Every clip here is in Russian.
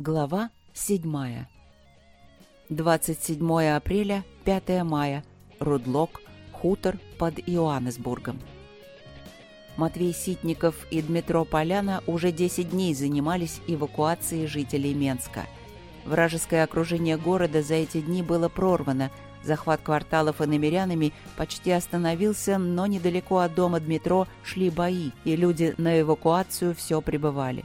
Глава 7. 27 апреля, 5 мая. Рудлок, хутор под Иоаннесбургом. Матвей Ситников и Дмитро Поляна уже 10 дней занимались эвакуацией жителей Менска. Вражеское окружение города за эти дни было прорвано, захват кварталов иномерянами почти остановился, но недалеко от дома Дмитро шли бои, и люди на эвакуацию все прибывали.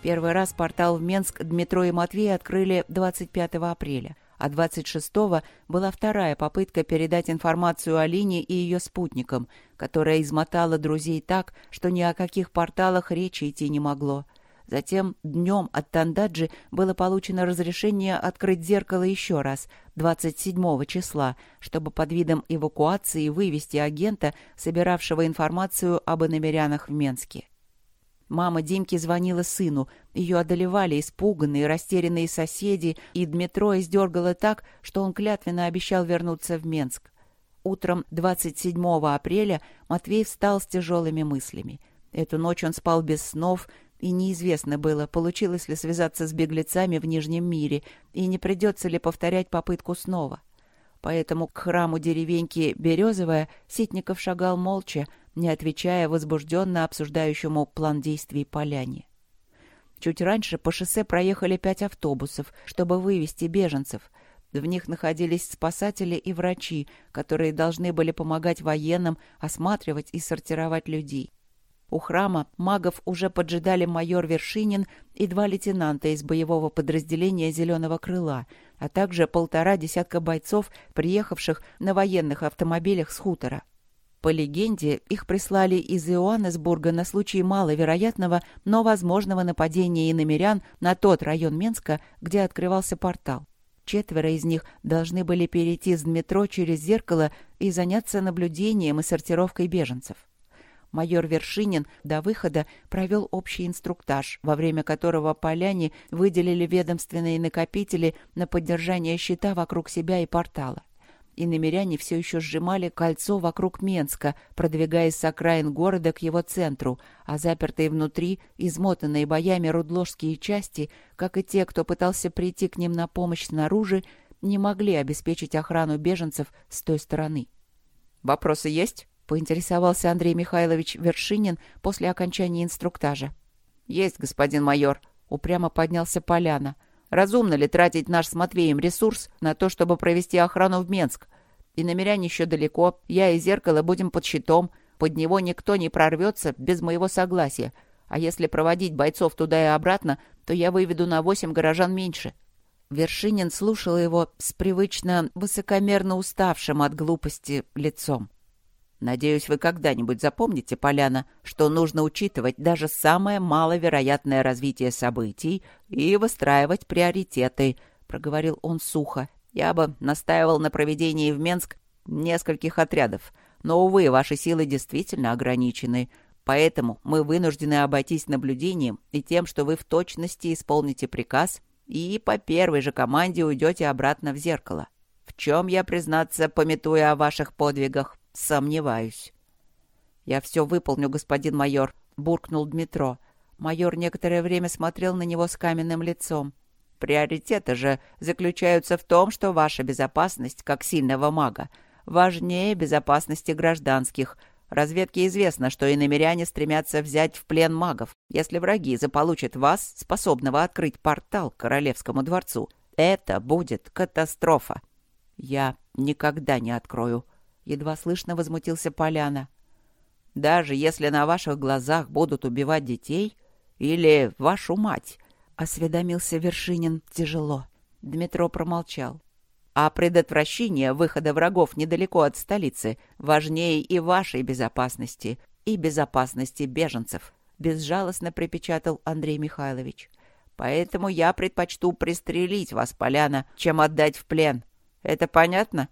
Первый раз портал в Менск Дмитро и Матвей открыли 25 апреля, а 26-го была вторая попытка передать информацию о Лине и ее спутникам, которая измотала друзей так, что ни о каких порталах речи идти не могло. Затем днем от Тандаджи было получено разрешение открыть зеркало еще раз, 27 числа, чтобы под видом эвакуации вывести агента, собиравшего информацию об иномерянах в Менске. Мама Димки звонила сыну. Ее одолевали испуганные, растерянные соседи, и Дмитро издергало так, что он клятвенно обещал вернуться в Менск. Утром 27 апреля Матвей встал с тяжелыми мыслями. Эту ночь он спал без снов, и неизвестно было, получилось ли связаться с беглецами в Нижнем мире, и не придется ли повторять попытку снова. Поэтому к храму деревеньки Березовая Ситников шагал молча, не отвечая возбужденно обсуждающему план действий поляне. Чуть раньше по шоссе проехали пять автобусов, чтобы вывести беженцев. В них находились спасатели и врачи, которые должны были помогать военным осматривать и сортировать людей. У храма магов уже поджидали майор Вершинин и два лейтенанта из боевого подразделения «Зеленого крыла», а также полтора десятка бойцов, приехавших на военных автомобилях с хутора. По легенде, их прислали из Иоаннесбурга на случай маловероятного, но возможного нападения иномерян на тот район Менска, где открывался портал. Четверо из них должны были перейти с метро через зеркало и заняться наблюдением и сортировкой беженцев. Майор Вершинин до выхода провел общий инструктаж, во время которого поляне выделили ведомственные накопители на поддержание щита вокруг себя и портала и намеряне все еще сжимали кольцо вокруг Менска, продвигаясь с окраин города к его центру, а запертые внутри, измотанные боями рудложские части, как и те, кто пытался прийти к ним на помощь снаружи, не могли обеспечить охрану беженцев с той стороны. «Вопросы есть?» — поинтересовался Андрей Михайлович Вершинин после окончания инструктажа. «Есть, господин майор», — упрямо поднялся Поляна — Разумно ли тратить наш с Матвеем ресурс на то, чтобы провести охрану в Менск? И намеряне еще далеко, я и зеркало будем под щитом, под него никто не прорвется без моего согласия. А если проводить бойцов туда и обратно, то я выведу на восемь горожан меньше». Вершинин слушал его с привычно высокомерно уставшим от глупости лицом. Надеюсь, вы когда-нибудь запомните, Поляна, что нужно учитывать даже самое маловероятное развитие событий и выстраивать приоритеты, — проговорил он сухо. Я бы настаивал на проведении в Менск нескольких отрядов, но, увы, ваши силы действительно ограничены, поэтому мы вынуждены обойтись наблюдением и тем, что вы в точности исполните приказ и по первой же команде уйдете обратно в зеркало. В чем я, признаться, пометуя о ваших подвигах, «Сомневаюсь». «Я все выполню, господин майор», — буркнул Дмитро. Майор некоторое время смотрел на него с каменным лицом. «Приоритеты же заключаются в том, что ваша безопасность, как сильного мага, важнее безопасности гражданских. Разведке известно, что иномеряне стремятся взять в плен магов. Если враги заполучат вас, способного открыть портал к Королевскому дворцу, это будет катастрофа. Я никогда не открою едва слышно возмутился Поляна. Даже если на ваших глазах будут убивать детей или вашу мать, осведомился Вершинин тяжело. Дмитро промолчал. А предотвращение выхода врагов недалеко от столицы важнее и вашей безопасности, и безопасности беженцев, безжалостно припечатал Андрей Михайлович. Поэтому я предпочту пристрелить вас, Поляна, чем отдать в плен. Это понятно?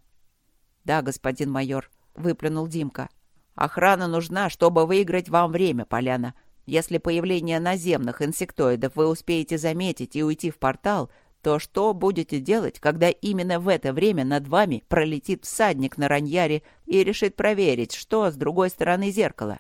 «Да, господин майор», — выплюнул Димка. «Охрана нужна, чтобы выиграть вам время, Поляна. Если появление наземных инсектоидов вы успеете заметить и уйти в портал, то что будете делать, когда именно в это время над вами пролетит всадник на раньяре и решит проверить, что с другой стороны зеркала?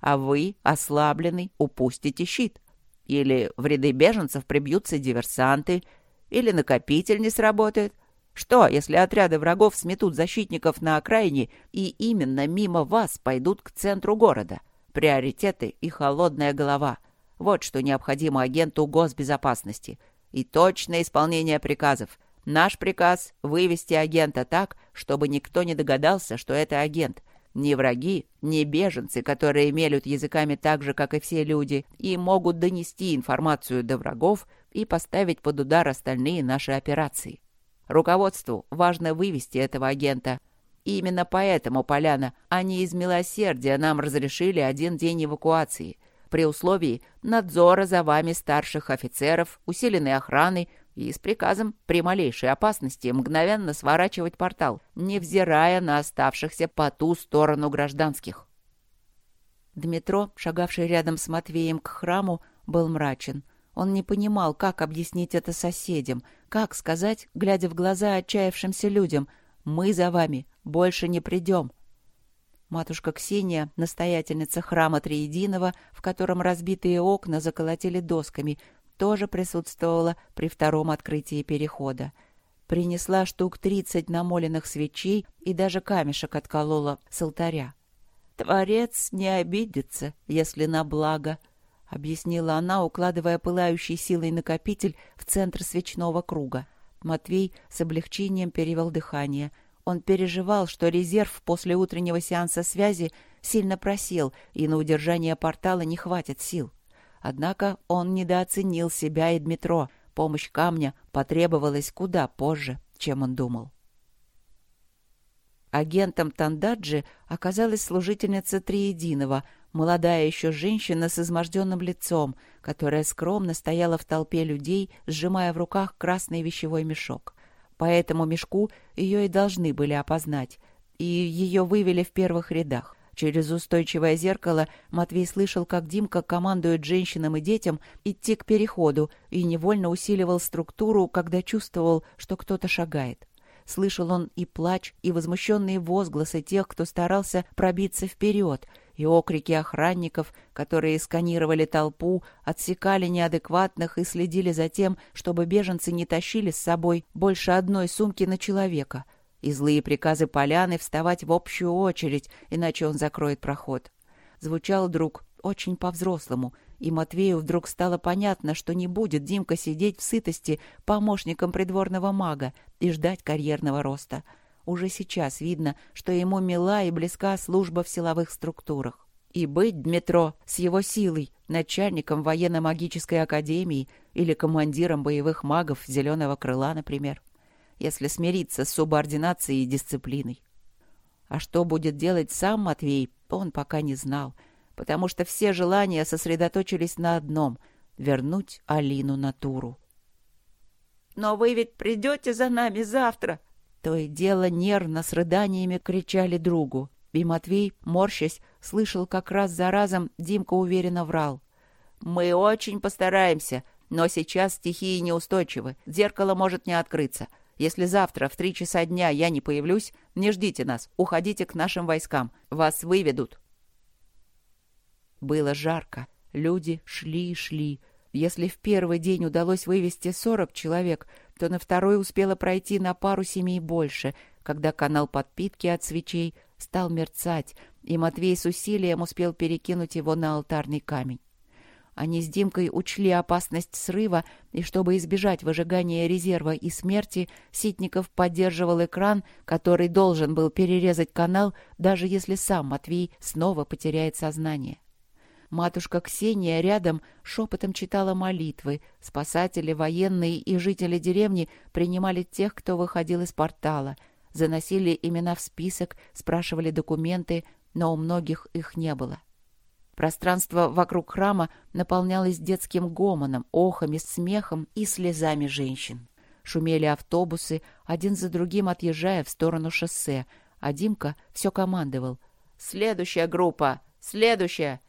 А вы, ослабленный, упустите щит. Или в ряды беженцев прибьются диверсанты, или накопитель не сработает. Что, если отряды врагов сметут защитников на окраине и именно мимо вас пойдут к центру города? Приоритеты и холодная голова. Вот что необходимо агенту госбезопасности. И точное исполнение приказов. Наш приказ — вывести агента так, чтобы никто не догадался, что это агент. Ни враги, ни беженцы, которые мелют языками так же, как и все люди, и могут донести информацию до врагов и поставить под удар остальные наши операции. Руководству важно вывести этого агента. И именно поэтому, Поляна, они из милосердия нам разрешили один день эвакуации, при условии надзора за вами старших офицеров, усиленной охраны и с приказом при малейшей опасности мгновенно сворачивать портал, невзирая на оставшихся по ту сторону гражданских. Дмитро, шагавший рядом с Матвеем к храму, был мрачен. Он не понимал, как объяснить это соседям, как сказать, глядя в глаза отчаявшимся людям, «Мы за вами больше не придем». Матушка Ксения, настоятельница храма Триединого, в котором разбитые окна заколотили досками, тоже присутствовала при втором открытии перехода. Принесла штук тридцать намоленных свечей и даже камешек отколола с алтаря. «Творец не обидится, если на благо», — объяснила она, укладывая пылающий силой накопитель в центр свечного круга. Матвей с облегчением перевел дыхание. Он переживал, что резерв после утреннего сеанса связи сильно просел, и на удержание портала не хватит сил. Однако он недооценил себя и Дмитро. Помощь камня потребовалась куда позже, чем он думал. Агентом Тандаджи оказалась служительница Триединого — молодая еще женщина с изможденным лицом, которая скромно стояла в толпе людей, сжимая в руках красный вещевой мешок. По этому мешку ее и должны были опознать, и ее вывели в первых рядах. Через устойчивое зеркало Матвей слышал, как Димка командует женщинам и детям идти к переходу и невольно усиливал структуру, когда чувствовал, что кто-то шагает. Слышал он и плач, и возмущенные возгласы тех, кто старался пробиться вперед, и окрики охранников, которые сканировали толпу, отсекали неадекватных и следили за тем, чтобы беженцы не тащили с собой больше одной сумки на человека, и злые приказы поляны вставать в общую очередь, иначе он закроет проход. Звучал друг очень по-взрослому, и Матвею вдруг стало понятно, что не будет Димка сидеть в сытости помощником придворного мага и ждать карьерного роста — уже сейчас видно, что ему мила и близка служба в силовых структурах. И быть Дмитро с его силой, начальником военно-магической академии или командиром боевых магов «Зеленого крыла», например, если смириться с субординацией и дисциплиной. А что будет делать сам Матвей, он пока не знал, потому что все желания сосредоточились на одном — вернуть Алину на Туру. «Но вы ведь придете за нами завтра!» То и дело нервно с рыданиями кричали другу. И Матвей, морщась, слышал как раз за разом, Димка уверенно врал. «Мы очень постараемся, но сейчас стихии неустойчивы. Зеркало может не открыться. Если завтра в три часа дня я не появлюсь, не ждите нас, уходите к нашим войскам. Вас выведут». Было жарко. Люди шли и шли. Если в первый день удалось вывести сорок человек, то на второй успела пройти на пару семей больше, когда канал подпитки от свечей стал мерцать, и Матвей с усилием успел перекинуть его на алтарный камень. Они с Димкой учли опасность срыва, и чтобы избежать выжигания резерва и смерти, Ситников поддерживал экран, который должен был перерезать канал, даже если сам Матвей снова потеряет сознание. Матушка Ксения рядом шепотом читала молитвы. Спасатели, военные и жители деревни принимали тех, кто выходил из портала. Заносили имена в список, спрашивали документы, но у многих их не было. Пространство вокруг храма наполнялось детским гомоном, охами, смехом и слезами женщин. Шумели автобусы, один за другим отъезжая в сторону шоссе, а Димка все командовал. «Следующая группа! Следующая!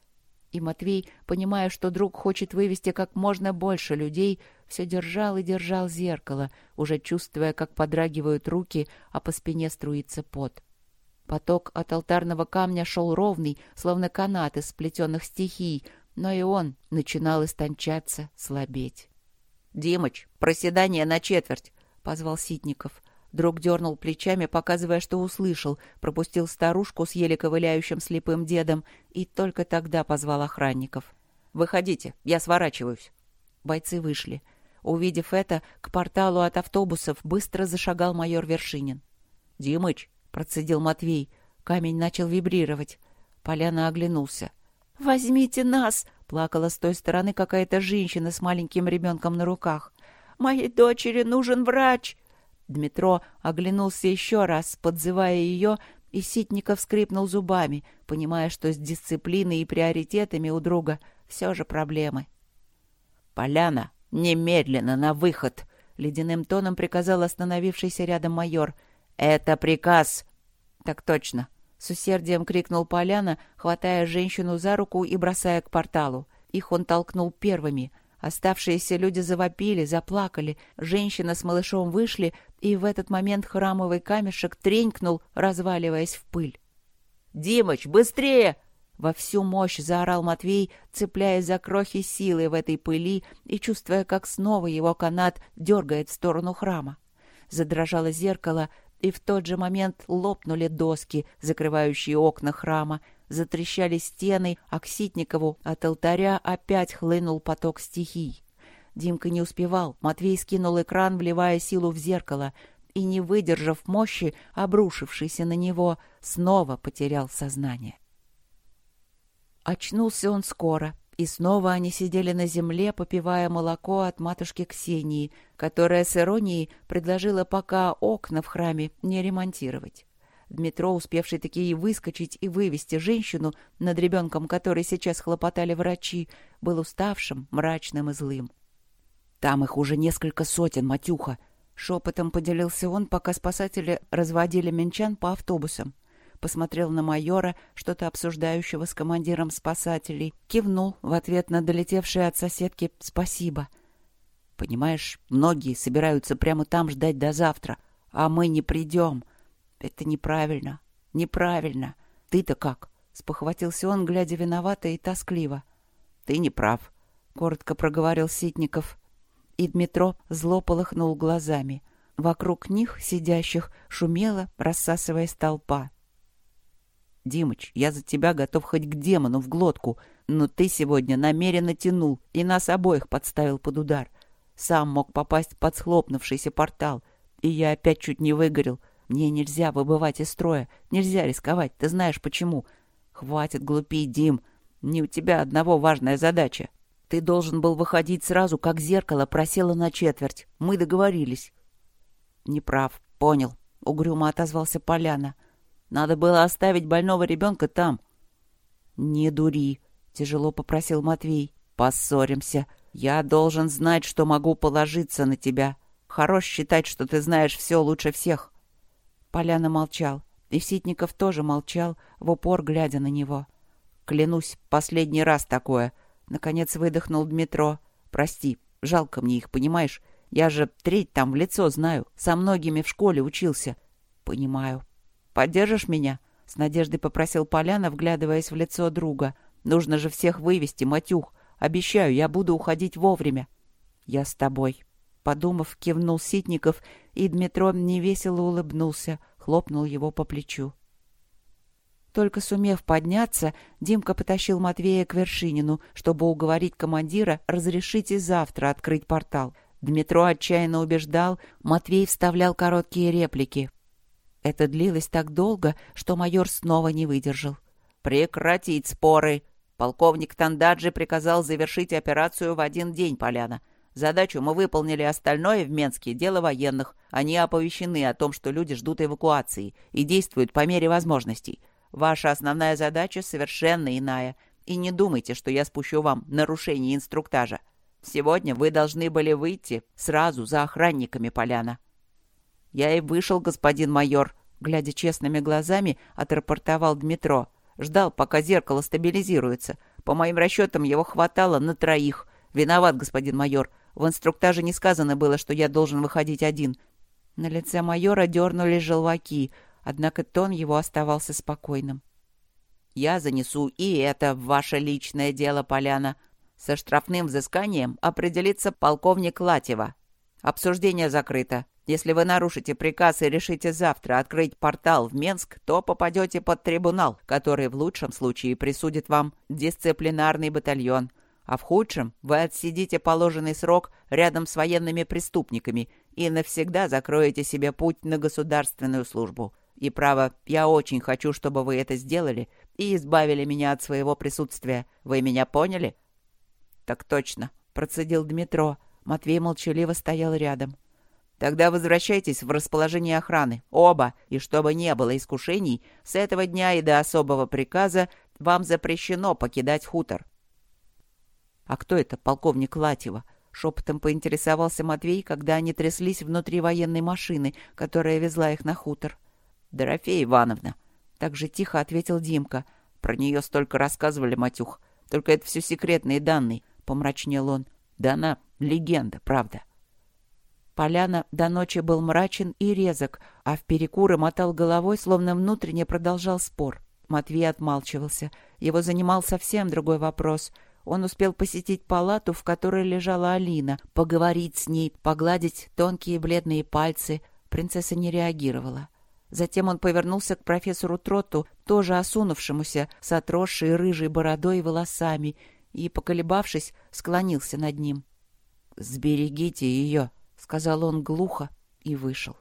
И Матвей, понимая, что друг хочет вывести как можно больше людей, все держал и держал зеркало, уже чувствуя, как подрагивают руки, а по спине струится пот. Поток от алтарного камня шел ровный, словно канат из сплетенных стихий, Но и он начинал истончаться, слабеть. «Димыч, проседание на четверть!» — позвал Ситников. Друг дернул плечами, показывая, что услышал, пропустил старушку с еле ковыляющим слепым дедом и только тогда позвал охранников. «Выходите, я сворачиваюсь». Бойцы вышли. Увидев это, к порталу от автобусов быстро зашагал майор Вершинин. «Димыч!» — процедил Матвей. Камень начал вибрировать. Поляна оглянулся. «Возьмите нас!» — плакала с той стороны какая-то женщина с маленьким ребенком на руках. «Моей дочери нужен врач!» Дмитро оглянулся еще раз, подзывая ее, и Ситников скрипнул зубами, понимая, что с дисциплиной и приоритетами у друга все же проблемы. «Поляна, немедленно на выход!» — ледяным тоном приказал остановившийся рядом майор. «Это приказ!» «Так точно!» — с усердием крикнул Поляна, хватая женщину за руку и бросая к порталу. Их он толкнул первыми — Оставшиеся люди завопили, заплакали, женщина с малышом вышли, и в этот момент храмовый камешек тренькнул, разваливаясь в пыль. «Димыч, быстрее!» Во всю мощь заорал Матвей, цепляясь за крохи силы в этой пыли и чувствуя, как снова его канат дергает в сторону храма. Задрожало зеркало, и в тот же момент лопнули доски, закрывающие окна храма, затрещали стены, а к Ситникову от алтаря опять хлынул поток стихий. Димка не успевал, Матвей скинул экран, вливая силу в зеркало, и, не выдержав мощи, обрушившейся на него, снова потерял сознание. Очнулся он скоро, и снова они сидели на земле, попивая молоко от матушки Ксении, которая с иронией предложила пока окна в храме не ремонтировать. Дмитро, успевший такие выскочить и вывести женщину, над ребенком которой сейчас хлопотали врачи, был уставшим, мрачным и злым. «Там их уже несколько сотен, матюха!» — шепотом поделился он, пока спасатели разводили менчан по автобусам. Посмотрел на майора, что-то обсуждающего с командиром спасателей, кивнул в ответ на долетевшее от соседки «спасибо». «Понимаешь, многие собираются прямо там ждать до завтра, а мы не придем», это неправильно. Неправильно. Ты-то как? Спохватился он, глядя виновато и тоскливо. Ты не прав, коротко проговорил Ситников. И Дмитро зло полыхнул глазами. Вокруг них, сидящих, шумела, рассасываясь толпа. «Димыч, я за тебя готов хоть к демону в глотку, но ты сегодня намеренно тянул и нас обоих подставил под удар. Сам мог попасть под схлопнувшийся портал, и я опять чуть не выгорел, мне нельзя выбывать из строя, нельзя рисковать, ты знаешь почему. Хватит глупить, Дим. Не у тебя одного важная задача. Ты должен был выходить сразу, как зеркало просело на четверть. Мы договорились. Неправ, понял. Угрюмо отозвался Поляна. Надо было оставить больного ребенка там. Не дури, тяжело попросил Матвей. Поссоримся. Я должен знать, что могу положиться на тебя. Хорош считать, что ты знаешь все лучше всех. Поляна молчал. И Ситников тоже молчал, в упор глядя на него. «Клянусь, последний раз такое!» Наконец выдохнул Дмитро. «Прости, жалко мне их, понимаешь? Я же треть там в лицо знаю, со многими в школе учился». «Понимаю. Поддержишь меня?» С надеждой попросил Поляна, вглядываясь в лицо друга. «Нужно же всех вывести, Матюх. Обещаю, я буду уходить вовремя». «Я с тобой», Подумав, кивнул Ситников, и Дмитро невесело улыбнулся, хлопнул его по плечу. Только сумев подняться, Димка потащил Матвея к Вершинину, чтобы уговорить командира разрешить и завтра открыть портал. Дмитро отчаянно убеждал, Матвей вставлял короткие реплики. Это длилось так долго, что майор снова не выдержал. «Прекратить споры!» Полковник Тандаджи приказал завершить операцию в один день, Поляна. Задачу мы выполнили, остальное в Менске – дело военных. Они оповещены о том, что люди ждут эвакуации и действуют по мере возможностей. Ваша основная задача совершенно иная. И не думайте, что я спущу вам нарушение инструктажа. Сегодня вы должны были выйти сразу за охранниками поляна. Я и вышел, господин майор, глядя честными глазами, отрапортовал Дмитро. Ждал, пока зеркало стабилизируется. По моим расчетам, его хватало на троих. Виноват, господин майор. В инструктаже не сказано было, что я должен выходить один. На лице майора дернулись желваки, однако тон его оставался спокойным. Я занесу и это в ваше личное дело, Поляна. Со штрафным взысканием определится полковник Латева. Обсуждение закрыто. Если вы нарушите приказ и решите завтра открыть портал в Менск, то попадете под трибунал, который в лучшем случае присудит вам дисциплинарный батальон, а в худшем вы отсидите положенный срок рядом с военными преступниками и навсегда закроете себе путь на государственную службу. И право, я очень хочу, чтобы вы это сделали и избавили меня от своего присутствия. Вы меня поняли?» «Так точно», — процедил Дмитро. Матвей молчаливо стоял рядом. Тогда возвращайтесь в расположение охраны, оба, и чтобы не было искушений, с этого дня и до особого приказа вам запрещено покидать хутор. — А кто это, полковник Латева? — шепотом поинтересовался Матвей, когда они тряслись внутри военной машины, которая везла их на хутор. — Дорофея Ивановна. Так же тихо ответил Димка. Про нее столько рассказывали, Матюх. Только это все секретные данные, — помрачнел он. Да она легенда, правда. — Поляна до ночи был мрачен и резок, а в перекуры мотал головой, словно внутренне продолжал спор. Матвей отмалчивался. Его занимал совсем другой вопрос. Он успел посетить палату, в которой лежала Алина, поговорить с ней, погладить тонкие бледные пальцы. Принцесса не реагировала. Затем он повернулся к профессору Троту, тоже осунувшемуся, с отросшей рыжей бородой и волосами, и, поколебавшись, склонился над ним. «Сберегите ее!» сказал он глухо и вышел.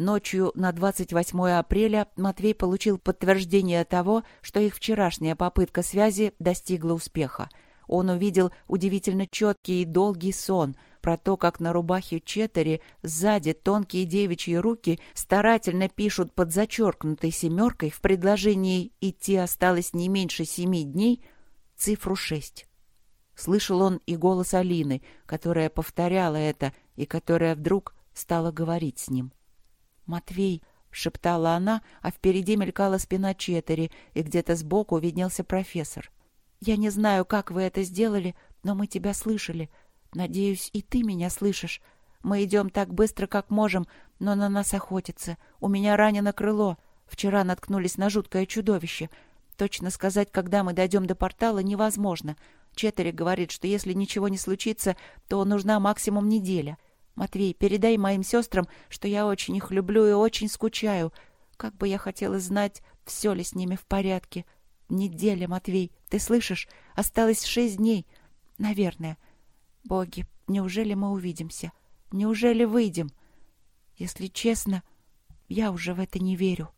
Ночью на 28 апреля Матвей получил подтверждение того, что их вчерашняя попытка связи достигла успеха. Он увидел удивительно четкий и долгий сон про то, как на рубахе Четери сзади тонкие девичьи руки старательно пишут под зачеркнутой семеркой в предложении «идти осталось не меньше семи дней» цифру шесть. Слышал он и голос Алины, которая повторяла это и которая вдруг стала говорить с ним. «Матвей!» — шептала она, а впереди мелькала спина Четери, и где-то сбоку виднелся профессор. «Я не знаю, как вы это сделали, но мы тебя слышали. Надеюсь, и ты меня слышишь. Мы идем так быстро, как можем, но на нас охотятся. У меня ранено крыло. Вчера наткнулись на жуткое чудовище. Точно сказать, когда мы дойдем до портала, невозможно. Четери говорит, что если ничего не случится, то нужна максимум неделя. Матвей, передай моим сестрам, что я очень их люблю и очень скучаю. Как бы я хотела знать, все ли с ними в порядке. Неделя, Матвей, ты слышишь? Осталось шесть дней. Наверное. Боги, неужели мы увидимся? Неужели выйдем? Если честно, я уже в это не верю.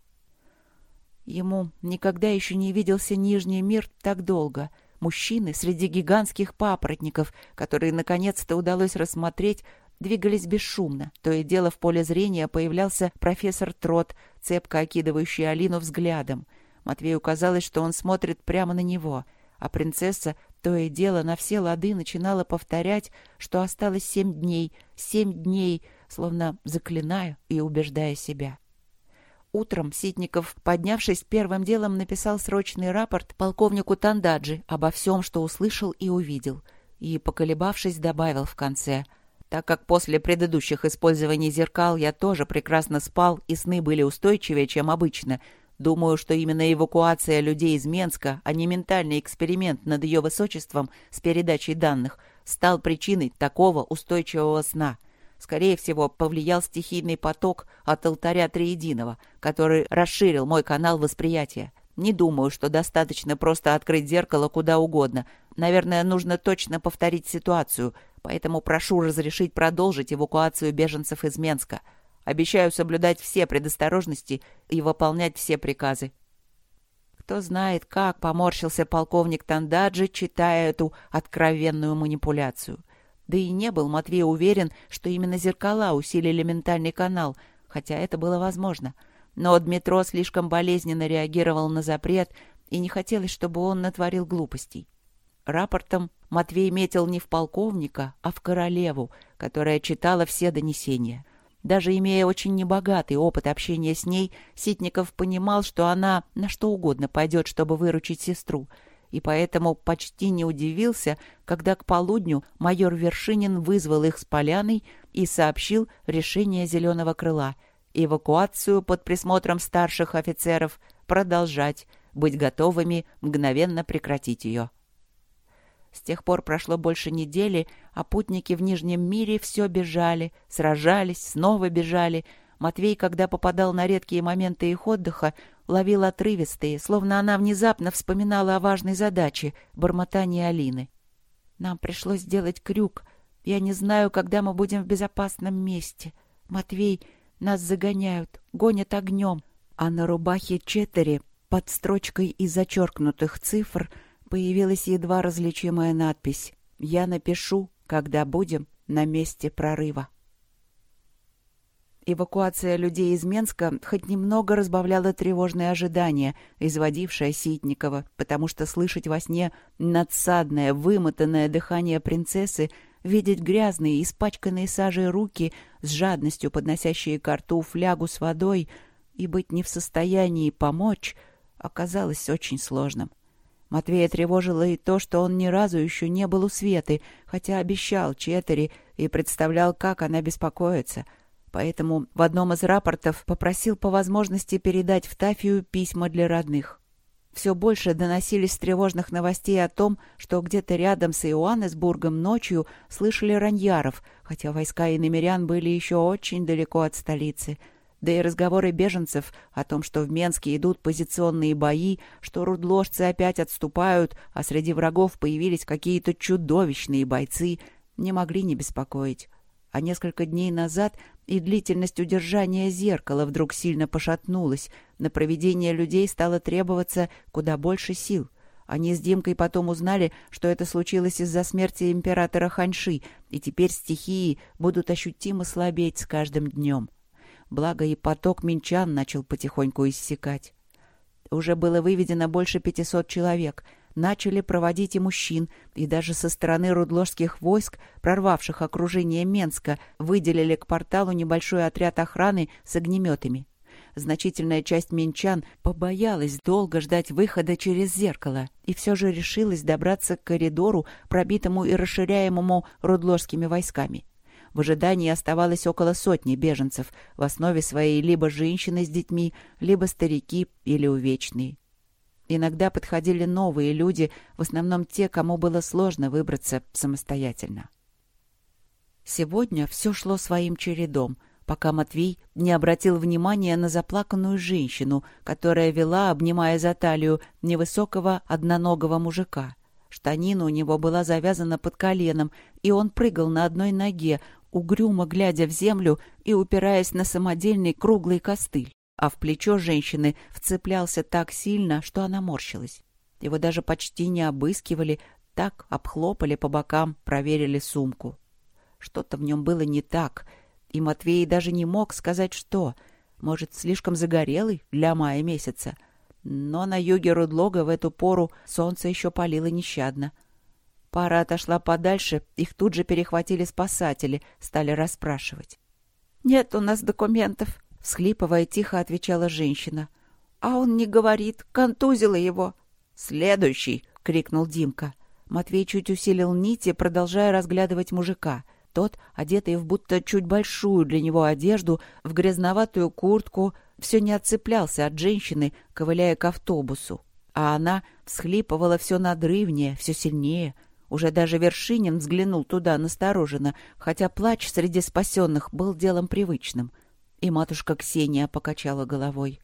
Ему никогда еще не виделся Нижний мир так долго — Мужчины среди гигантских папоротников, которые наконец-то удалось рассмотреть, двигались бесшумно. То и дело в поле зрения появлялся профессор Трот, цепко окидывающий Алину взглядом. Матвею казалось, что он смотрит прямо на него, а принцесса то и дело на все лады начинала повторять, что осталось семь дней, семь дней, словно заклиная и убеждая себя. Утром Ситников, поднявшись первым делом, написал срочный рапорт полковнику Тандаджи обо всем, что услышал и увидел, и, поколебавшись, добавил в конце «Так как после предыдущих использований зеркал я тоже прекрасно спал, и сны были устойчивее, чем обычно, думаю, что именно эвакуация людей из Менска, а не ментальный эксперимент над ее высочеством с передачей данных, стал причиной такого устойчивого сна» скорее всего, повлиял стихийный поток от алтаря Триединого, который расширил мой канал восприятия. Не думаю, что достаточно просто открыть зеркало куда угодно. Наверное, нужно точно повторить ситуацию, поэтому прошу разрешить продолжить эвакуацию беженцев из Менска. Обещаю соблюдать все предосторожности и выполнять все приказы. Кто знает, как поморщился полковник Тандаджи, читая эту откровенную манипуляцию — да и не был Матвей уверен, что именно зеркала усилили ментальный канал, хотя это было возможно. Но Дмитро слишком болезненно реагировал на запрет, и не хотелось, чтобы он натворил глупостей. Рапортом Матвей метил не в полковника, а в королеву, которая читала все донесения. Даже имея очень небогатый опыт общения с ней, Ситников понимал, что она на что угодно пойдет, чтобы выручить сестру — и поэтому почти не удивился, когда к полудню майор Вершинин вызвал их с поляной и сообщил решение «Зеленого крыла» — эвакуацию под присмотром старших офицеров продолжать, быть готовыми мгновенно прекратить ее. С тех пор прошло больше недели, а путники в Нижнем мире все бежали, сражались, снова бежали. Матвей, когда попадал на редкие моменты их отдыха, ловил отрывистые, словно она внезапно вспоминала о важной задаче — бормотании Алины. «Нам пришлось сделать крюк. Я не знаю, когда мы будем в безопасном месте. Матвей, нас загоняют, гонят огнем». А на рубахе Четтери под строчкой из зачеркнутых цифр — появилась едва различимая надпись «Я напишу, когда будем на месте прорыва». Эвакуация людей из Менска хоть немного разбавляла тревожное ожидание, изводившее Ситникова, потому что слышать во сне надсадное, вымотанное дыхание принцессы, видеть грязные, испачканные сажей руки, с жадностью подносящие к рту флягу с водой, и быть не в состоянии помочь, оказалось очень сложным. Матвея тревожило и то, что он ни разу еще не был у Светы, хотя обещал Четери и представлял, как она беспокоится. Поэтому в одном из рапортов попросил по возможности передать в Тафию письма для родных. Все больше доносились тревожных новостей о том, что где-то рядом с Иоаннесбургом ночью слышали раньяров, хотя войска и иномерян были еще очень далеко от столицы — да и разговоры беженцев о том, что в Менске идут позиционные бои, что рудложцы опять отступают, а среди врагов появились какие-то чудовищные бойцы, не могли не беспокоить. А несколько дней назад и длительность удержания зеркала вдруг сильно пошатнулась. На проведение людей стало требоваться куда больше сил. Они с Димкой потом узнали, что это случилось из-за смерти императора Ханьши, и теперь стихии будут ощутимо слабеть с каждым днем благо и поток минчан начал потихоньку иссякать. Уже было выведено больше пятисот человек. Начали проводить и мужчин, и даже со стороны рудложских войск, прорвавших окружение Менска, выделили к порталу небольшой отряд охраны с огнеметами. Значительная часть минчан побоялась долго ждать выхода через зеркало и все же решилась добраться к коридору, пробитому и расширяемому рудложскими войсками. В ожидании оставалось около сотни беженцев, в основе своей либо женщины с детьми, либо старики или увечные. Иногда подходили новые люди, в основном те, кому было сложно выбраться самостоятельно. Сегодня все шло своим чередом, пока Матвей не обратил внимания на заплаканную женщину, которая вела, обнимая за талию, невысокого одноногого мужика. Штанина у него была завязана под коленом, и он прыгал на одной ноге, угрюмо глядя в землю и упираясь на самодельный круглый костыль, а в плечо женщины вцеплялся так сильно, что она морщилась. Его даже почти не обыскивали, так обхлопали по бокам, проверили сумку. Что-то в нем было не так, и Матвей даже не мог сказать, что. Может, слишком загорелый для мая месяца. Но на юге Рудлога в эту пору солнце еще палило нещадно. Пара отошла подальше, их тут же перехватили спасатели, стали расспрашивать. «Нет у нас документов», — всхлипывая, тихо отвечала женщина. «А он не говорит, контузило его». «Следующий!» — крикнул Димка. Матвей чуть усилил нити, продолжая разглядывать мужика. Тот, одетый в будто чуть большую для него одежду, в грязноватую куртку, все не отцеплялся от женщины, ковыляя к автобусу. А она всхлипывала все надрывнее, все сильнее — уже даже Вершинин взглянул туда настороженно, хотя плач среди спасенных был делом привычным. И матушка Ксения покачала головой.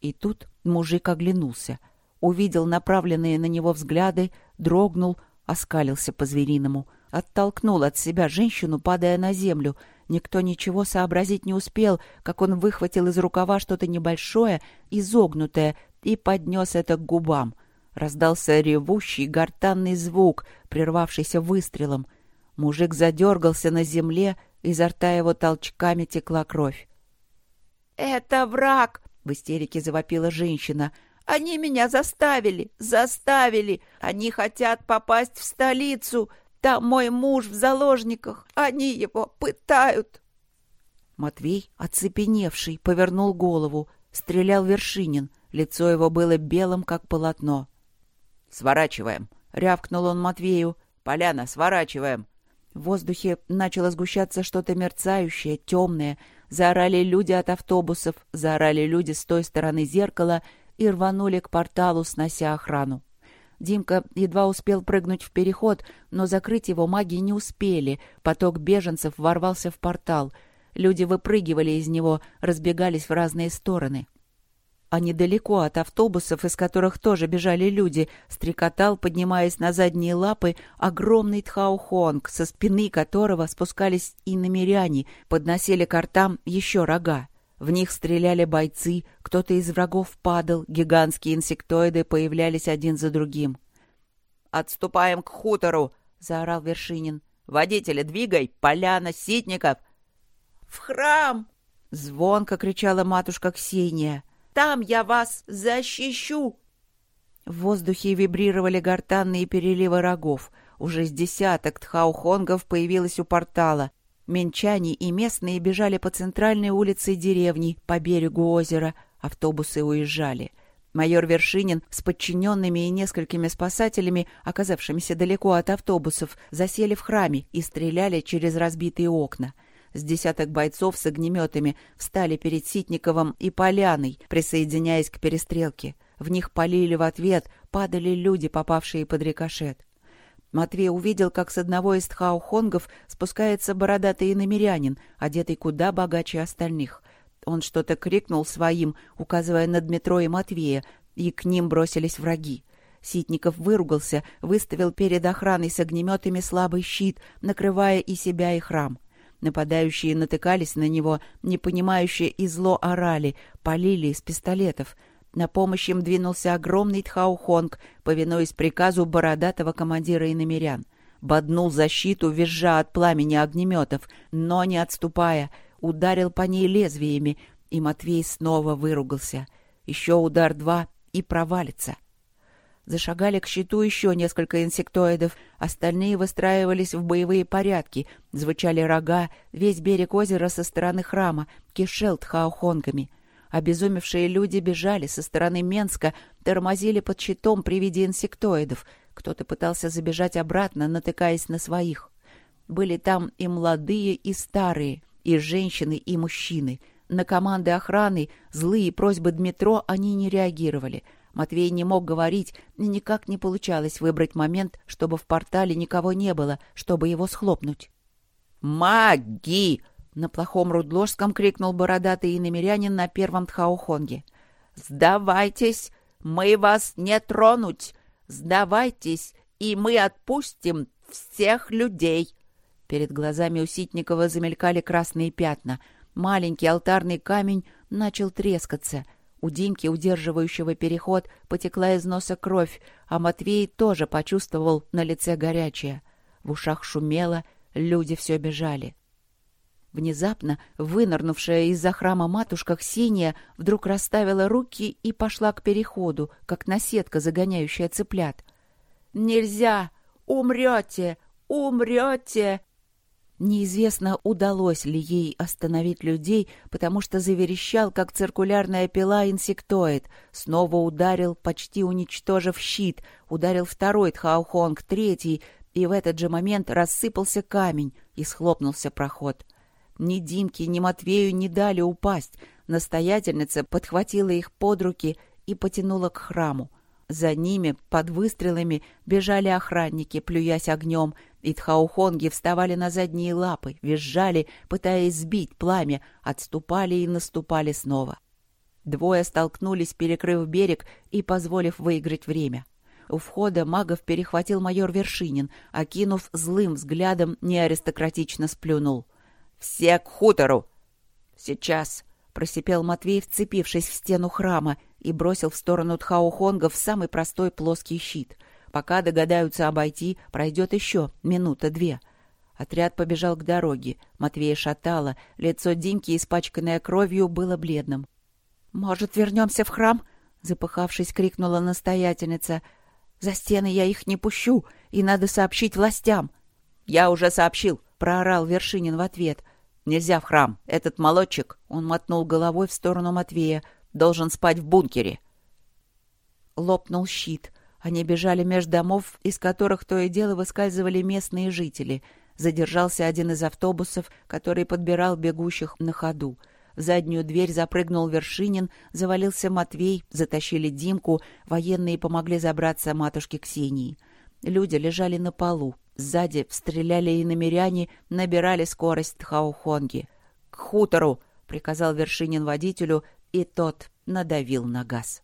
И тут мужик оглянулся, увидел направленные на него взгляды, дрогнул, оскалился по-звериному, оттолкнул от себя женщину, падая на землю. Никто ничего сообразить не успел, как он выхватил из рукава что-то небольшое, изогнутое, и поднес это к губам — Раздался ревущий гортанный звук, прервавшийся выстрелом. Мужик задергался на земле, изо рта его толчками текла кровь. «Это враг!» — в истерике завопила женщина. «Они меня заставили! Заставили! Они хотят попасть в столицу! Там мой муж в заложниках! Они его пытают!» Матвей, оцепеневший, повернул голову. Стрелял Вершинин. Лицо его было белым, как полотно. «Сворачиваем!» — рявкнул он Матвею. «Поляна, сворачиваем!» В воздухе начало сгущаться что-то мерцающее, темное. Заорали люди от автобусов, заорали люди с той стороны зеркала, и рванули к порталу, снося охрану. Димка едва успел прыгнуть в переход, но закрыть его маги не успели. Поток беженцев ворвался в портал. Люди выпрыгивали из него, разбегались в разные стороны. А недалеко от автобусов, из которых тоже бежали люди, стрекотал, поднимаясь на задние лапы, огромный тхаухонг, со спины которого спускались и намеряне, подносили к ртам еще рога. В них стреляли бойцы, кто-то из врагов падал, гигантские инсектоиды появлялись один за другим. «Отступаем к хутору!» — заорал Вершинин. «Водители, двигай! Поляна, Ситников!» «В храм!» — звонко кричала матушка Ксения. «Там я вас защищу!» В воздухе вибрировали гортанные переливы рогов. Уже с десяток тхаухонгов появилось у портала. Менчане и местные бежали по центральной улице деревни, по берегу озера. Автобусы уезжали. Майор Вершинин с подчиненными и несколькими спасателями, оказавшимися далеко от автобусов, засели в храме и стреляли через разбитые окна. С десяток бойцов с огнеметами встали перед Ситниковым и Поляной, присоединяясь к перестрелке. В них полили в ответ, падали люди, попавшие под рикошет. Матвей увидел, как с одного из тхаухонгов спускается бородатый иномерянин, одетый куда богаче остальных. Он что-то крикнул своим, указывая на Дмитро и Матвея, и к ним бросились враги. Ситников выругался, выставил перед охраной с огнеметами слабый щит, накрывая и себя, и храм. Нападающие натыкались на него, не понимающие и зло орали, полили из пистолетов — на помощь им двинулся огромный Тхаухонг, повинуясь приказу бородатого командира иномерян. Боднул защиту, визжа от пламени огнеметов, но, не отступая, ударил по ней лезвиями, и Матвей снова выругался. Еще удар два и провалится. Зашагали к щиту еще несколько инсектоидов, остальные выстраивались в боевые порядки, звучали рога, весь берег озера со стороны храма кишел тхаухонгами — Обезумевшие люди бежали со стороны Менска, тормозили под щитом при виде инсектоидов. Кто-то пытался забежать обратно, натыкаясь на своих. Были там и молодые, и старые, и женщины, и мужчины. На команды охраны, злые просьбы Дмитро они не реагировали. Матвей не мог говорить, и никак не получалось выбрать момент, чтобы в портале никого не было, чтобы его схлопнуть. «Маги!» На плохом рудложском крикнул бородатый иномерянин на первом тхаухонге. «Сдавайтесь! Мы вас не тронуть! Сдавайтесь, и мы отпустим всех людей!» Перед глазами у Ситникова замелькали красные пятна. Маленький алтарный камень начал трескаться. У Димки, удерживающего переход, потекла из носа кровь, а Матвей тоже почувствовал на лице горячее. В ушах шумело, люди все бежали. Внезапно вынырнувшая из-за храма матушка Ксения вдруг расставила руки и пошла к переходу, как наседка, загоняющая цыплят. «Нельзя! Умрете! Умрете!» Неизвестно, удалось ли ей остановить людей, потому что заверещал, как циркулярная пила, инсектоид. Снова ударил, почти уничтожив щит. Ударил второй Тхаухонг, третий, и в этот же момент рассыпался камень, и схлопнулся проход. — ни Димке, ни Матвею не дали упасть. Настоятельница подхватила их под руки и потянула к храму. За ними, под выстрелами, бежали охранники, плюясь огнем, и тхаухонги вставали на задние лапы, визжали, пытаясь сбить пламя, отступали и наступали снова. Двое столкнулись, перекрыв берег и позволив выиграть время. У входа магов перехватил майор Вершинин, окинув злым взглядом, неаристократично сплюнул — «Все к хутору!» «Сейчас!» — просипел Матвей, вцепившись в стену храма, и бросил в сторону Тхаухонга в самый простой плоский щит. Пока догадаются обойти, пройдет еще минута-две. Отряд побежал к дороге. Матвея шатало, лицо Димки, испачканное кровью, было бледным. «Может, вернемся в храм?» — запыхавшись, крикнула настоятельница. «За стены я их не пущу, и надо сообщить властям». «Я уже сообщил», — проорал Вершинин в ответ. «Нельзя в храм. Этот молодчик...» — он мотнул головой в сторону Матвея. «Должен спать в бункере». Лопнул щит. Они бежали между домов, из которых то и дело выскальзывали местные жители. Задержался один из автобусов, который подбирал бегущих на ходу. В заднюю дверь запрыгнул Вершинин, завалился Матвей, затащили Димку, военные помогли забраться матушке Ксении. Люди лежали на полу. Сзади стреляли и намеряне, набирали скорость Тхаухонги. «К хутору!» — приказал Вершинин водителю, и тот надавил на газ.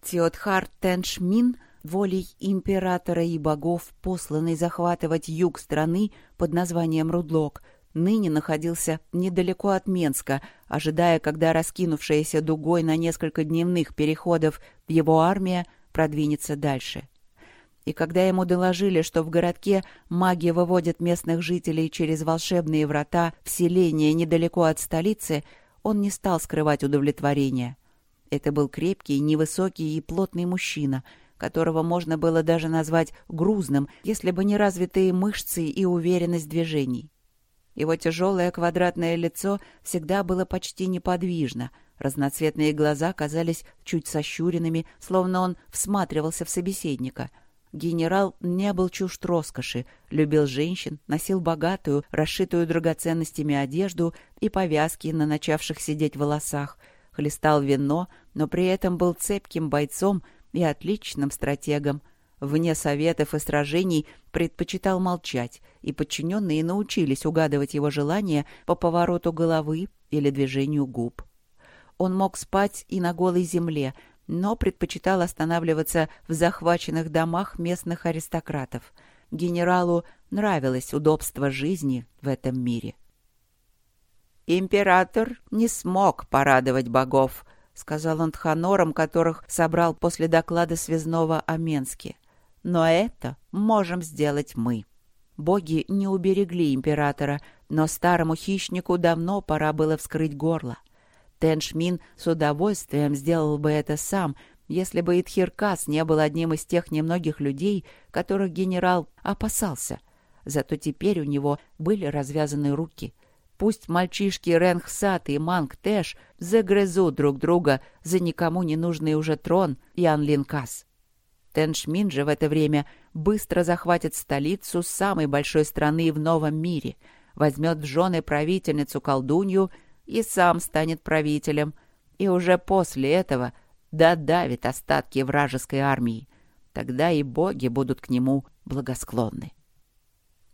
Теотхар Теншмин, волей императора и богов, посланный захватывать юг страны под названием Рудлок, ныне находился недалеко от Менска, ожидая, когда раскинувшаяся дугой на несколько дневных переходов его армия продвинется дальше. И когда ему доложили, что в городке маги выводят местных жителей через волшебные врата в селение недалеко от столицы, он не стал скрывать удовлетворения. Это был крепкий, невысокий и плотный мужчина, которого можно было даже назвать грузным, если бы не развитые мышцы и уверенность движений. Его тяжелое квадратное лицо всегда было почти неподвижно, разноцветные глаза казались чуть сощуренными, словно он всматривался в собеседника — Генерал не был чужд роскоши, любил женщин, носил богатую, расшитую драгоценностями одежду и повязки на начавших сидеть волосах, хлестал вино, но при этом был цепким бойцом и отличным стратегом. Вне советов и сражений предпочитал молчать, и подчиненные научились угадывать его желания по повороту головы или движению губ. Он мог спать и на голой земле, но предпочитал останавливаться в захваченных домах местных аристократов. Генералу нравилось удобство жизни в этом мире. «Император не смог порадовать богов», — сказал он тханорам, которых собрал после доклада связного о Менске. «Но это можем сделать мы». Боги не уберегли императора, но старому хищнику давно пора было вскрыть горло. Теншмин с удовольствием сделал бы это сам, если бы Итхиркас не был одним из тех немногих людей, которых генерал опасался. Зато теперь у него были развязаны руки. Пусть мальчишки Ренхсат и Манг Тэш загрызут друг друга за никому не нужный уже трон и Анлинкас. Теншмин же в это время быстро захватит столицу самой большой страны в новом мире, возьмет в жены правительницу-колдунью и сам станет правителем, и уже после этого додавит остатки вражеской армии. Тогда и боги будут к нему благосклонны.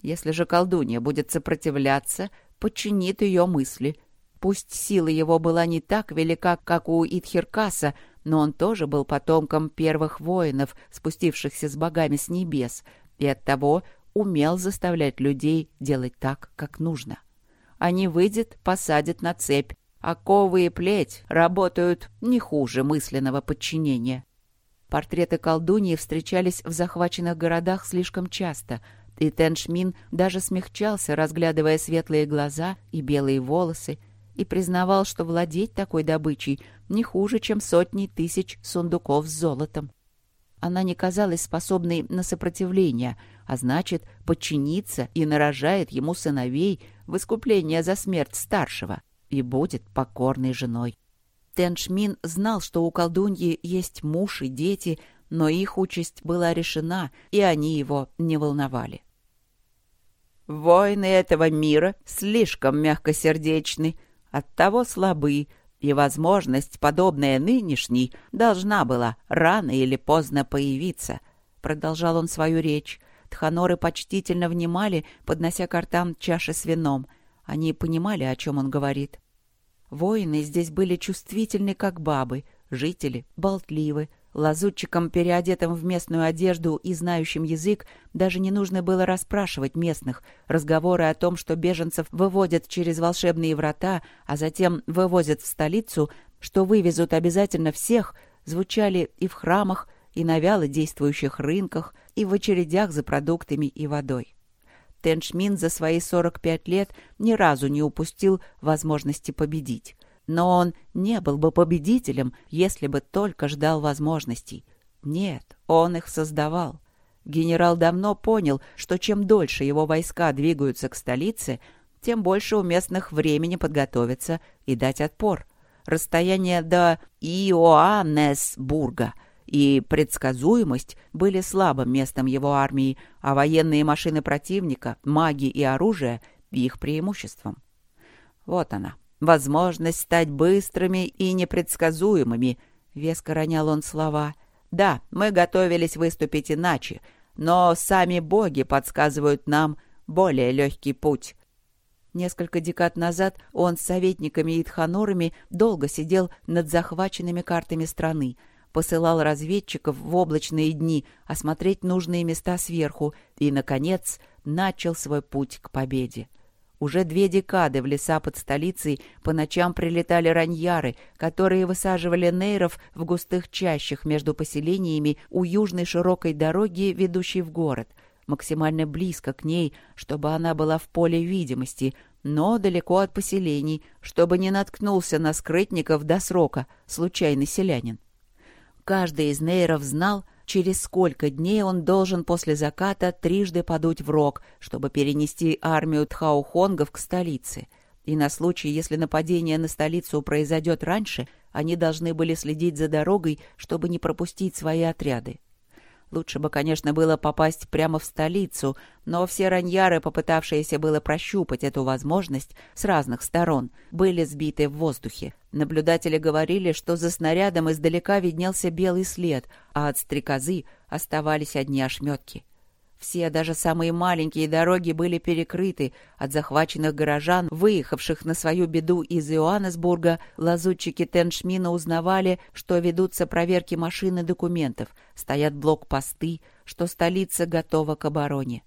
Если же колдунья будет сопротивляться, подчинит ее мысли. Пусть сила его была не так велика, как у Итхиркаса, но он тоже был потомком первых воинов, спустившихся с богами с небес, и оттого умел заставлять людей делать так, как нужно не выйдет, посадит на цепь. Оковы и плеть работают не хуже мысленного подчинения. Портреты колдуньи встречались в захваченных городах слишком часто, и Теншмин даже смягчался, разглядывая светлые глаза и белые волосы, и признавал, что владеть такой добычей не хуже, чем сотни тысяч сундуков с золотом. Она не казалась способной на сопротивление, а значит, подчинится и нарожает ему сыновей в искупление за смерть старшего и будет покорной женой. Теншмин знал, что у колдуньи есть муж и дети, но их участь была решена, и они его не волновали. «Воины этого мира слишком мягкосердечны, оттого слабы, и возможность, подобная нынешней, должна была рано или поздно появиться», — продолжал он свою речь. Тханоры почтительно внимали, поднося к ртам чаши с вином. Они понимали, о чем он говорит. Воины здесь были чувствительны, как бабы, жители — болтливы. Лазутчикам, переодетым в местную одежду и знающим язык, даже не нужно было расспрашивать местных. Разговоры о том, что беженцев выводят через волшебные врата, а затем вывозят в столицу, что вывезут обязательно всех, звучали и в храмах, и на вяло действующих рынках, и в очередях за продуктами и водой. Теншмин за свои 45 лет ни разу не упустил возможности победить. Но он не был бы победителем, если бы только ждал возможностей. Нет, он их создавал. Генерал давно понял, что чем дольше его войска двигаются к столице, тем больше у местных времени подготовиться и дать отпор. Расстояние до Иоаннесбурга — и предсказуемость были слабым местом его армии, а военные машины противника, маги и оружие — их преимуществом. Вот она, возможность стать быстрыми и непредсказуемыми, — веско ронял он слова. Да, мы готовились выступить иначе, но сами боги подсказывают нам более легкий путь. Несколько декад назад он с советниками и тханорами долго сидел над захваченными картами страны, посылал разведчиков в облачные дни осмотреть нужные места сверху и, наконец, начал свой путь к победе. Уже две декады в леса под столицей по ночам прилетали раньяры, которые высаживали нейров в густых чащах между поселениями у южной широкой дороги, ведущей в город, максимально близко к ней, чтобы она была в поле видимости, но далеко от поселений, чтобы не наткнулся на скрытников до срока, случайный селянин. Каждый из нейров знал, через сколько дней он должен после заката трижды подуть в рог, чтобы перенести армию тхаухонгов к столице. И на случай, если нападение на столицу произойдет раньше, они должны были следить за дорогой, чтобы не пропустить свои отряды. Лучше бы, конечно, было попасть прямо в столицу, но все раньяры, попытавшиеся было прощупать эту возможность с разных сторон, были сбиты в воздухе. Наблюдатели говорили, что за снарядом издалека виднелся белый след, а от стрекозы оставались одни ошметки. Все, даже самые маленькие дороги были перекрыты. От захваченных горожан, выехавших на свою беду из Иоаннесбурга, лазутчики Теншмина узнавали, что ведутся проверки машин и документов, стоят блокпосты, что столица готова к обороне.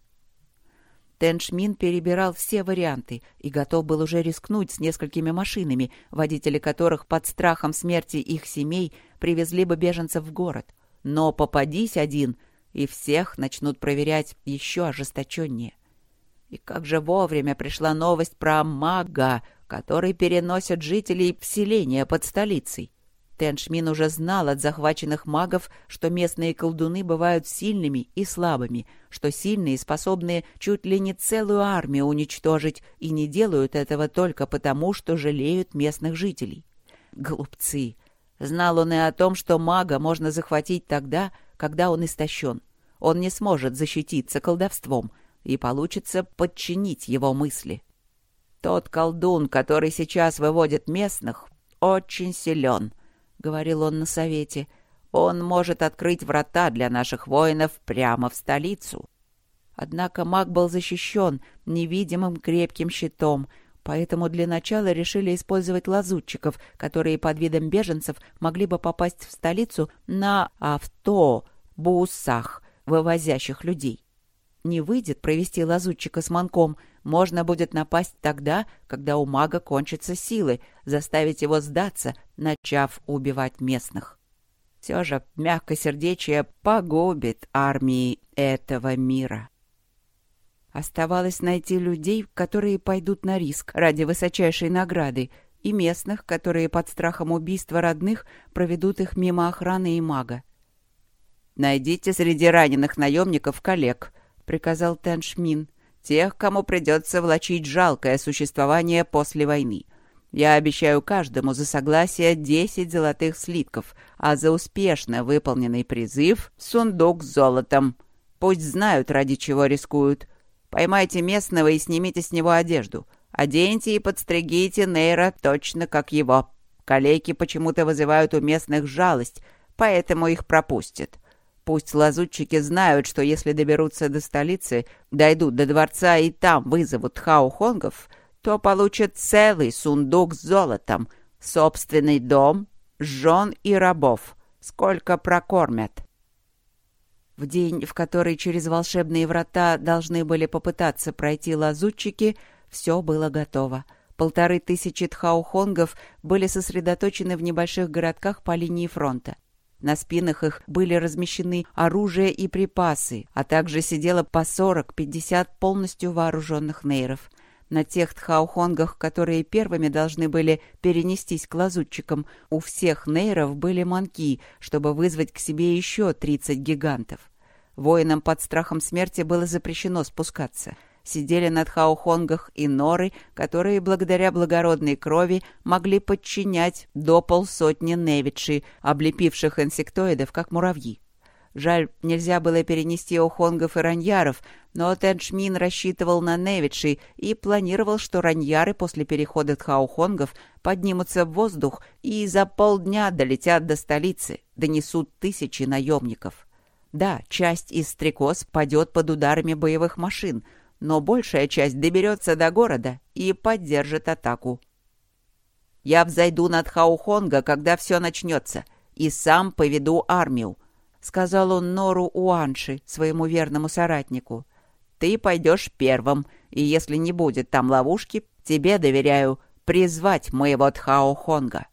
Теншмин перебирал все варианты и готов был уже рискнуть с несколькими машинами, водители которых под страхом смерти их семей привезли бы беженцев в город. Но попадись один — и всех начнут проверять еще ожесточеннее. И как же вовремя пришла новость про мага, который переносит жителей в селение под столицей. Теншмин уже знал от захваченных магов, что местные колдуны бывают сильными и слабыми, что сильные способны чуть ли не целую армию уничтожить и не делают этого только потому, что жалеют местных жителей. Глупцы! Знал он и о том, что мага можно захватить тогда, когда он истощен. Он не сможет защититься колдовством, и получится подчинить его мысли. «Тот колдун, который сейчас выводит местных, очень силен», — говорил он на совете. «Он может открыть врата для наших воинов прямо в столицу». Однако маг был защищен невидимым крепким щитом, поэтому для начала решили использовать лазутчиков, которые под видом беженцев могли бы попасть в столицу на авто, бусах, вывозящих людей. Не выйдет провести лазутчика с манком, можно будет напасть тогда, когда у мага кончатся силы, заставить его сдаться, начав убивать местных. Все же мягкосердечие погубит армии этого мира. Оставалось найти людей, которые пойдут на риск ради высочайшей награды, и местных, которые под страхом убийства родных проведут их мимо охраны и мага. «Найдите среди раненых наемников коллег», — приказал Теншмин, «тех, кому придется влачить жалкое существование после войны. Я обещаю каждому за согласие десять золотых слитков, а за успешно выполненный призыв — сундук с золотом. Пусть знают, ради чего рискуют. Поймайте местного и снимите с него одежду. Оденьте и подстригите Нейра точно как его. Колейки почему-то вызывают у местных жалость, поэтому их пропустят. Пусть лазутчики знают, что если доберутся до столицы, дойдут до дворца и там вызовут хаухонгов, то получат целый сундук с золотом, собственный дом, жен и рабов, сколько прокормят. В день, в который через волшебные врата должны были попытаться пройти лазутчики, все было готово. Полторы тысячи тхаухонгов были сосредоточены в небольших городках по линии фронта. На спинах их были размещены оружие и припасы, а также сидело по 40-50 полностью вооруженных нейров. На тех тхаухонгах, которые первыми должны были перенестись к лазутчикам, у всех нейров были манки, чтобы вызвать к себе еще 30 гигантов. Воинам под страхом смерти было запрещено спускаться — сидели на тхаухонгах и норы, которые благодаря благородной крови могли подчинять до полсотни невидши, облепивших инсектоидов, как муравьи. Жаль, нельзя было перенести охонгов и раньяров, но Теншмин рассчитывал на Невичи и планировал, что раньяры после перехода тхаухонгов поднимутся в воздух и за полдня долетят до столицы, донесут тысячи наемников. Да, часть из стрекоз падет под ударами боевых машин, но большая часть доберется до города и поддержит атаку. «Я взойду над Хаухонга, когда все начнется, и сам поведу армию», — сказал он Нору Уанши, своему верному соратнику. «Ты пойдешь первым, и если не будет там ловушки, тебе доверяю призвать моего Тхао-Хонга».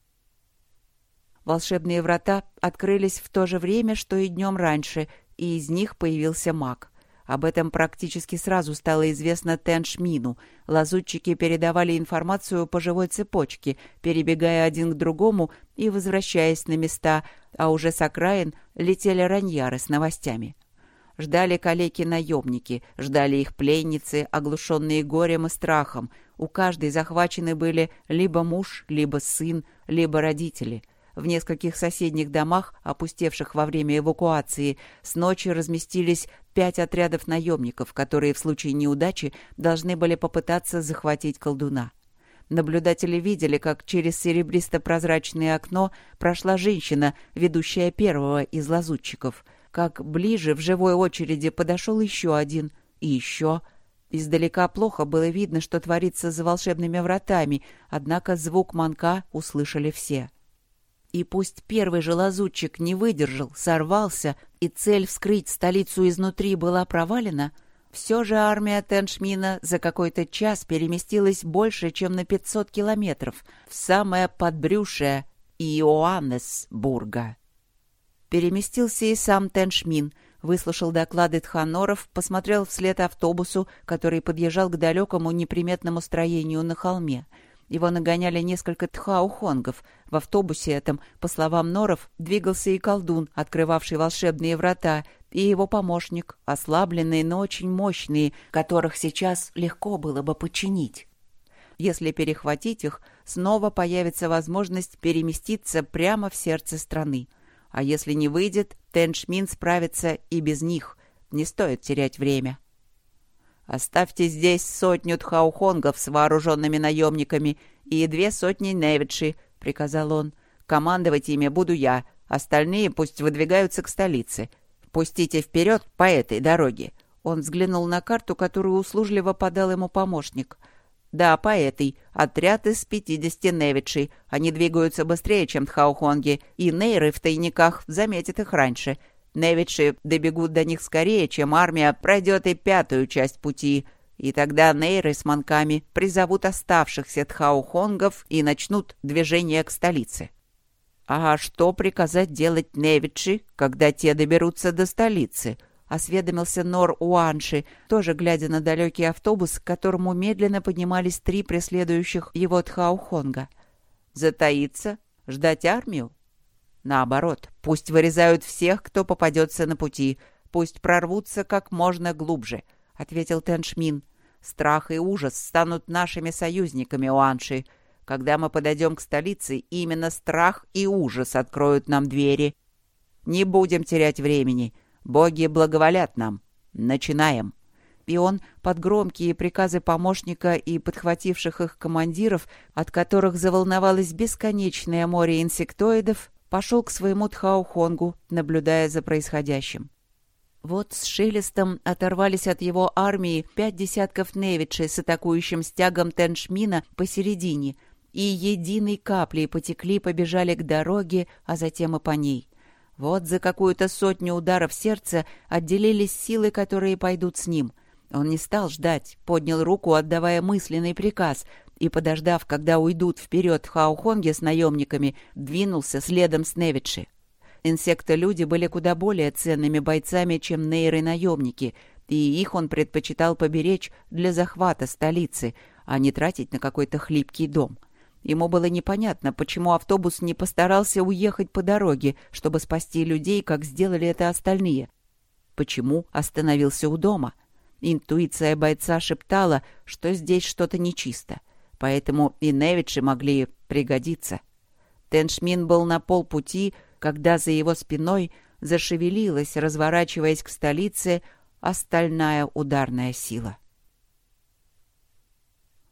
Волшебные врата открылись в то же время, что и днем раньше, и из них появился маг. Об этом практически сразу стало известно Теншмину. Лазутчики передавали информацию по живой цепочке, перебегая один к другому и возвращаясь на места, а уже с окраин летели раньяры с новостями. Ждали калеки-наемники, ждали их пленницы, оглушенные горем и страхом. У каждой захвачены были либо муж, либо сын, либо родители — в нескольких соседних домах, опустевших во время эвакуации, с ночи разместились пять отрядов наемников, которые в случае неудачи должны были попытаться захватить колдуна. Наблюдатели видели, как через серебристо-прозрачное окно прошла женщина, ведущая первого из лазутчиков, как ближе в живой очереди подошел еще один и еще. Издалека плохо было видно, что творится за волшебными вратами, однако звук манка услышали все. — и пусть первый же лазутчик не выдержал, сорвался, и цель вскрыть столицу изнутри была провалена, все же армия Теншмина за какой-то час переместилась больше, чем на 500 километров, в самое подбрюшее Иоаннесбурга. Переместился и сам Теншмин, выслушал доклады Тханоров, посмотрел вслед автобусу, который подъезжал к далекому неприметному строению на холме — его нагоняли несколько тхаухонгов. В автобусе этом, по словам Норов, двигался и колдун, открывавший волшебные врата, и его помощник, ослабленные, но очень мощные, которых сейчас легко было бы подчинить. Если перехватить их, снова появится возможность переместиться прямо в сердце страны. А если не выйдет, Теншмин справится и без них. Не стоит терять время. Оставьте здесь сотню тхаухонгов с вооруженными наемниками и две сотни невидши, — приказал он. Командовать ими буду я, остальные пусть выдвигаются к столице. Пустите вперед по этой дороге. Он взглянул на карту, которую услужливо подал ему помощник. «Да, по этой. Отряд из пятидесяти невидшей. Они двигаются быстрее, чем тхаухонги, и нейры в тайниках заметят их раньше. Невичи добегут до них скорее, чем армия пройдет и пятую часть пути, и тогда нейры с манками призовут оставшихся тхаухонгов и начнут движение к столице. «А что приказать делать Невичи, когда те доберутся до столицы?» — осведомился Нор Уанши, тоже глядя на далекий автобус, к которому медленно поднимались три преследующих его Тхаухонга. «Затаиться? Ждать армию?» Наоборот, пусть вырезают всех, кто попадется на пути, пусть прорвутся как можно глубже, — ответил Теншмин. Страх и ужас станут нашими союзниками, Уанши. Когда мы подойдем к столице, именно страх и ужас откроют нам двери. Не будем терять времени. Боги благоволят нам. Начинаем. И он под громкие приказы помощника и подхвативших их командиров, от которых заволновалось бесконечное море инсектоидов, пошел к своему Тхаухонгу, наблюдая за происходящим. Вот с шелестом оторвались от его армии пять десятков невидшей с атакующим стягом Теншмина посередине, и единой каплей потекли, побежали к дороге, а затем и по ней. Вот за какую-то сотню ударов сердца отделились силы, которые пойдут с ним. Он не стал ждать, поднял руку, отдавая мысленный приказ, и, подождав, когда уйдут вперед Хаухонги с наемниками, двинулся следом с Невичи. Инсекты-люди были куда более ценными бойцами, чем нейры-наемники, и их он предпочитал поберечь для захвата столицы, а не тратить на какой-то хлипкий дом. Ему было непонятно, почему автобус не постарался уехать по дороге, чтобы спасти людей, как сделали это остальные. Почему остановился у дома? Интуиция бойца шептала, что здесь что-то нечисто поэтому и Невичи могли пригодиться. Теншмин был на полпути, когда за его спиной зашевелилась, разворачиваясь к столице, остальная ударная сила.